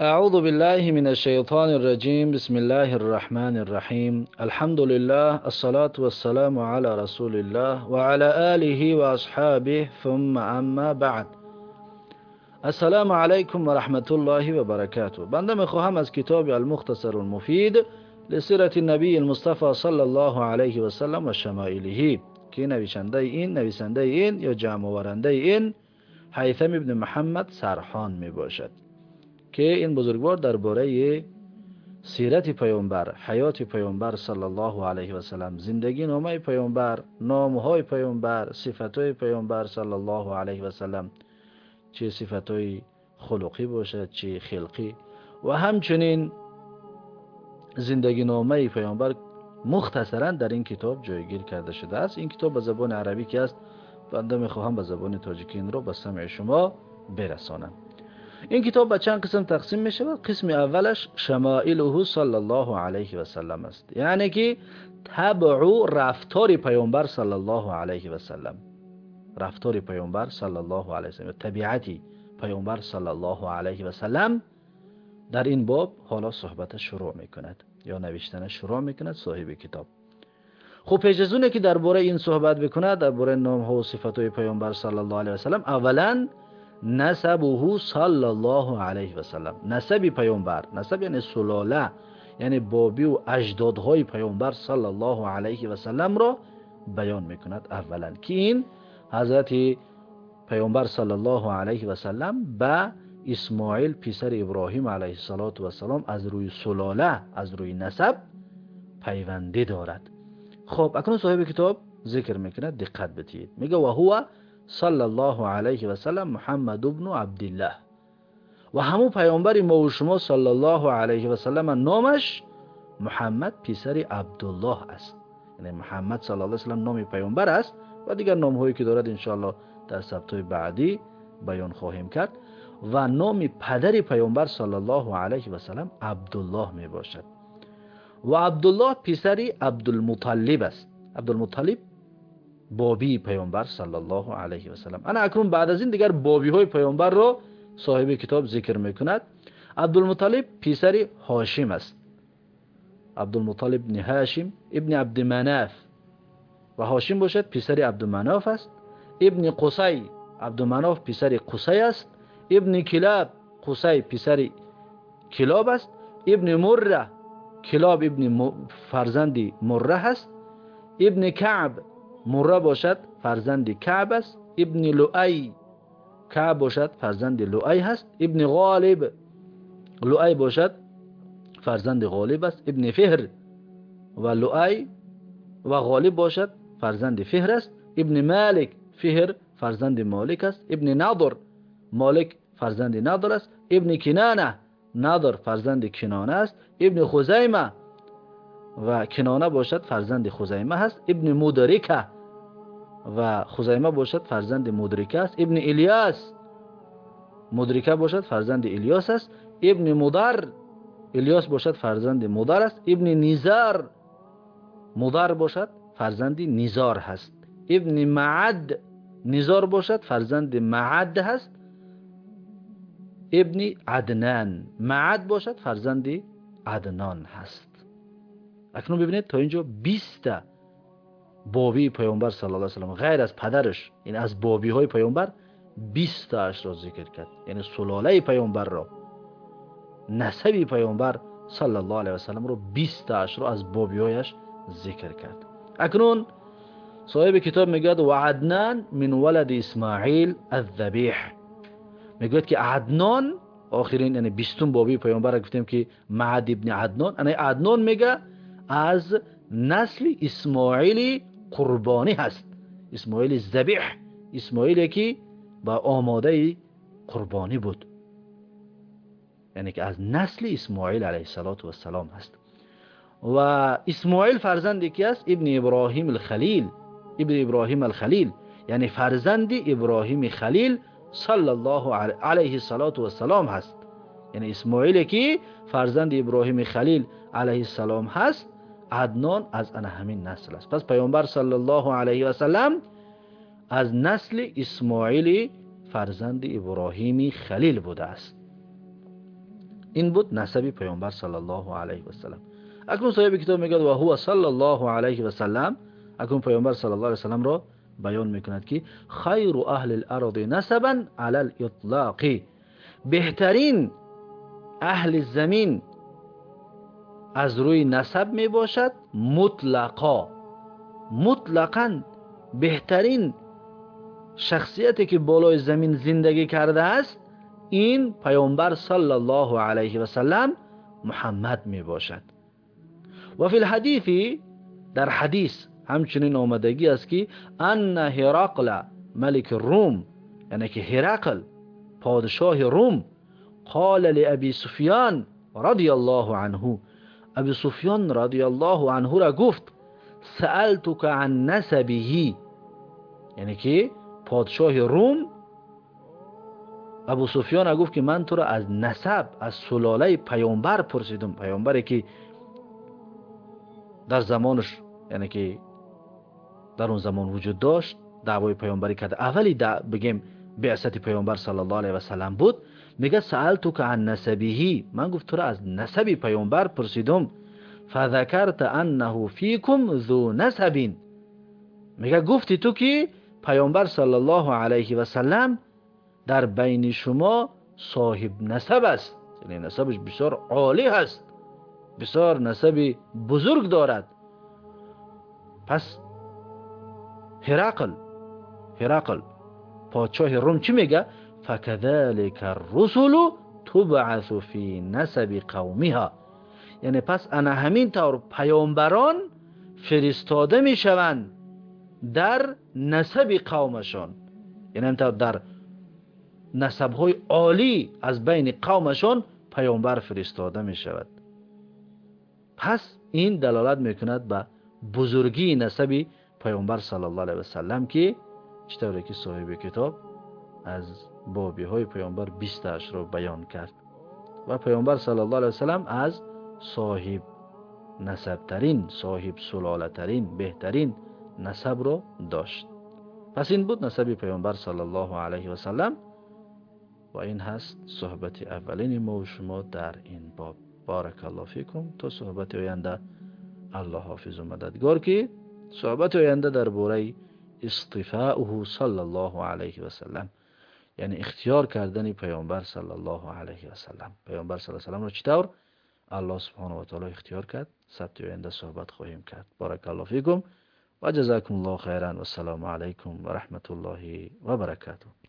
أعوذ بالله من الشيطان الرجيم. بسم الله الرحمن الرحيم. الحمد لله الصلاة والسلام على رسول الله وعلى آله وأصحابه. ثم أما بعد. السلام عليكم ورحمة الله وبركاته. بنده میخواهم از المختصر المفید لسیرة النبي المصطفى صلى الله عليه وسلم و شمائله. که نویسنده این نویسنده این یا جمع ورنده این؟ حیثم ابن محمد سرحان می باشد که این بزرگوار درباره سیرت پیامبر حیات پیامبر صلی الله علیه و سلم زندگی نامه پیامبر نامهای پیامبر صفتهای پیامبر صلی الله علیه و سلم چه صفتهای خلقی باشد چه خلقی. و همچنین زندگی نامه پیامبر مختصرا در این کتاب جایگیر کرده شده است. این کتاب به زبان عربی که است بنده می‌خواهم به زبان تاجیکی این رو به سمع شما برسانم. این کتاب به چند قسم تقسیم می شود قسم اولش شمائله صلی الله علیه و سلم است. یعنی که تبع رفتار پیامبر صلی الله علیه و سلم. رفتار پیامبر صلی الله علیه و سلم. طبیعتی پیامبر صلی الله علیه و سلم در این باب حالا صحبت شروع می کند یا نوشتن شروع می کند صاحب کتاب. خب پیش از که درباره این صحبت بکند درباره نام ها و صفات های پیامبر صلی الله علیه و سلم اولا насабуҳу саллаллоҳу алайҳи васалам насаби паёнбар насаб яъне сулола яъне бобиву аҷдодҳои паёнбар саллаллоҳу алайҳи васаламро баён мекунад аввалан. Ки ин ҳазрати паёнбар саллаллоҳу алайҳи васалам ба исмоил писари иброҳим алайҳиссалоту вассалом аз рӯи сулола аз рӯи насаб пайвандӣ дорад. Хоб акнун соҳиби китоб зикр мекунад диққат битиҳед. Мегӯяд ваҳуа саллаллоҳу алайҳи васалам муҳаммад ибну абдиллаҳ. Ва ҳамун пайғамбари моу шумо саллаллоҳу алайҳи васалам номаш муҳаммад писари абдуллоҳ аст. Яъне муҳаммад саллаллоҳу алайҳи васалам номи пайғамбар аст ва дигар номҳое ки дорад иншоаллоҳ дар сабтҳои баъдӣ баён хоҳем кард. Ва номи падари пайғамбар саллаллоҳу алайҳи васалам абдуллоҳ мебошад. Ва абдуллоҳ писари абдулмуталлиб аст. Абдулмуталлиб бобии паёмбар саллаллоҳу алайҳи васалам ана акнун баъд аз ин дигар бобиҳои паёмбарро соҳиби китоб зикр мекунад абдулмуталиб писари ҳошим аст абдулмуталиб ибни ҳашим ибни абдуманаф ва ҳошим бошад писари абдуманаф аст ибни қусай абдуманаф писари қусай аст ибни килаб қусай писари килоб аст ибни мурра килоб ибни фарзанди мурра ҳаст ибни каъб мурра бошад фарзанди каъб аст ибни луай. Каъб бошад фарзанди луай ҳаст ибни ғолиб. Луай бошад фарзанди ғолиб аст ибни фиҳр. Ва луай ва ғолиб бошад фарзанди фиҳр аст ибни малик фиҳр фарзанди молик аст ибни надр. Молик фарзанди надр аст ибни кинана надр фарзанди кинона аст ибни хузайма. Ва кинона бошад фарзанди хузайма ҳаст ибни мудрика و خزیمه باشد فرزند مدرکه است. ابن الیاس. مدرکه باشد فرزند الیاس است. ابن مدر. الیاس باشد فرزند مدر است. ابن نیزار. مدر باشد فرزند نیزار هست. ابن معد. نیزار باشد فرزند معد هست. ابن عدنان. معد باشد فرزند عدنان هست. اکنون ببینید تا اینجا 20 بابی бобии паёмбар саллаллоҳу алайҳи ва саллам ғайр аз падараш яъне аз бобиҳои паёмбар бистаашро зикр кард яъне сулолаи паёмбарро насаби паёмбар саллаллоҳу алайҳи ва салламро бистаашро аз бобиҳояш зикр кард. Акнун соҳиби китоб мегӯяд ва аднан мин валади исмаил аддабиҳ мегӯяд ки аднон охирин яъне бистум бобии паёмбара гуфтем ки маъд ибни аднон яъне аднон мега аз насли исмоили қурбонӣ ҳаст. Исмоили забиҳ исмоиле ки ба омодаи қурбонӣ буд. Яъне ки аз насли исмоил алайҳиссалоту вассалом ҳаст. Ва исмоил фарзанде ки аст? Ибни иброҳим алхалил. Ибни иброҳим алхалил. Яъне фарзанди иброҳими халил саллаллоҳу алайҳи салоту вассалом ҳаст. Яъне исмоиле ки фарзанди иброҳими халил алайҳиссалом ҳаст هست یعنی اسماعیل که فرزند ابراهیم خلیل علیه السلام هست عدنان از انا همین نسل است پس پیامبر صلی الله علیه و سلم از نسل اسماعیل فرزند ابراهیم خلیل بوده است این بود نسبی پیامبر صلی الله علیه و سلم اکنون صاحب کتاب میگه و هو صلی الله علیه و سلم اکنون پیامبر صلی الله علیه و سلم را بیان میکند که خیر اهل الارض نسبا علی الاطلاق بهترین اهل زمین از روی نسب می باشد مطلقا مطلقا بهترین شخصیتی که بالای زمین زندگی کرده است این پیامبر صلی الله علیه و سلم محمد می باشد و فی الحدیث در حدیث همچنین آمدگی است که ان هرقل ملک روم یعنی که هرقل پادشاه روم قال لابی سفیان رضی الله عنه абу суфён радиаллоҳу анҳура гуфт саалтука ан насабиҳи яъне ки подшоҳи рум абу суфёна гуфт ки ман туро аз насаб аз сулолаи паёмбар пурсидум паёмбаре ки дар замонаш яъне ки дар он замон вуҷуд дошт даъвои паёмбарӣ карда аввали бигем کرد اولی بگیم بعثت پیامبر صلی الله علیه و سلم بود میگه سالتو که عن نسبه من گفت تو را از نسب پیامبر پرسیدم فذكرت انه فیکم ذو نسب میگه گفتی تو که پیامبر صلی الله علیه و سلم در بین شما صاحب نسب است یعنی نسبش بسیار عالی هست بسیار نسب بزرگ دارد پس هرقل هرقل подшоҳи рум чӣ мега? Факадалика русулу тубъасу фи насаби қавмиҳа яъне пас ана ҳамин тавр паёмбарон фиристода мешаванд дар насаби қавмашон. Яъне ҳамин тавр дар насабҳои олӣ аз байни қавмашон паёмбар фиристода мешавад. Пас ин далолат мекунад ба бузургии насаби паёмбар сал ллоу алай васалам ки чӣ тавре ки соҳиби китоб аз бобиҳои паёмбар бистаашро баён кард ва паёмбар сал лло ал васалам аз соҳиб насабтарин соҳиб сулолатарин беҳтарин насабро дошт пас ин буд насаби паёмбар сал ллоу алайҳи васалам ва ин ҳаст суҳбати аввалини моу шумо дар ин боб баракалло фикум то суҳбати оянда аллоҳ ҳофизу мададгор ки суҳбати оянда дар бораи و اصطفاؤه صلی الله علیه و سلم یعنی اختیار کردن پیامبر صلی الله علیه و سلم پیامبر صلی الله علیه و سلم را چطور الله سبحانه و تعالی اختیار کرد. سبت آینده صحبت خواهیم کرد. بارک الله فیکم و جزاکم الله خیرا و السلام علیکم و رحمت الله و برکاته.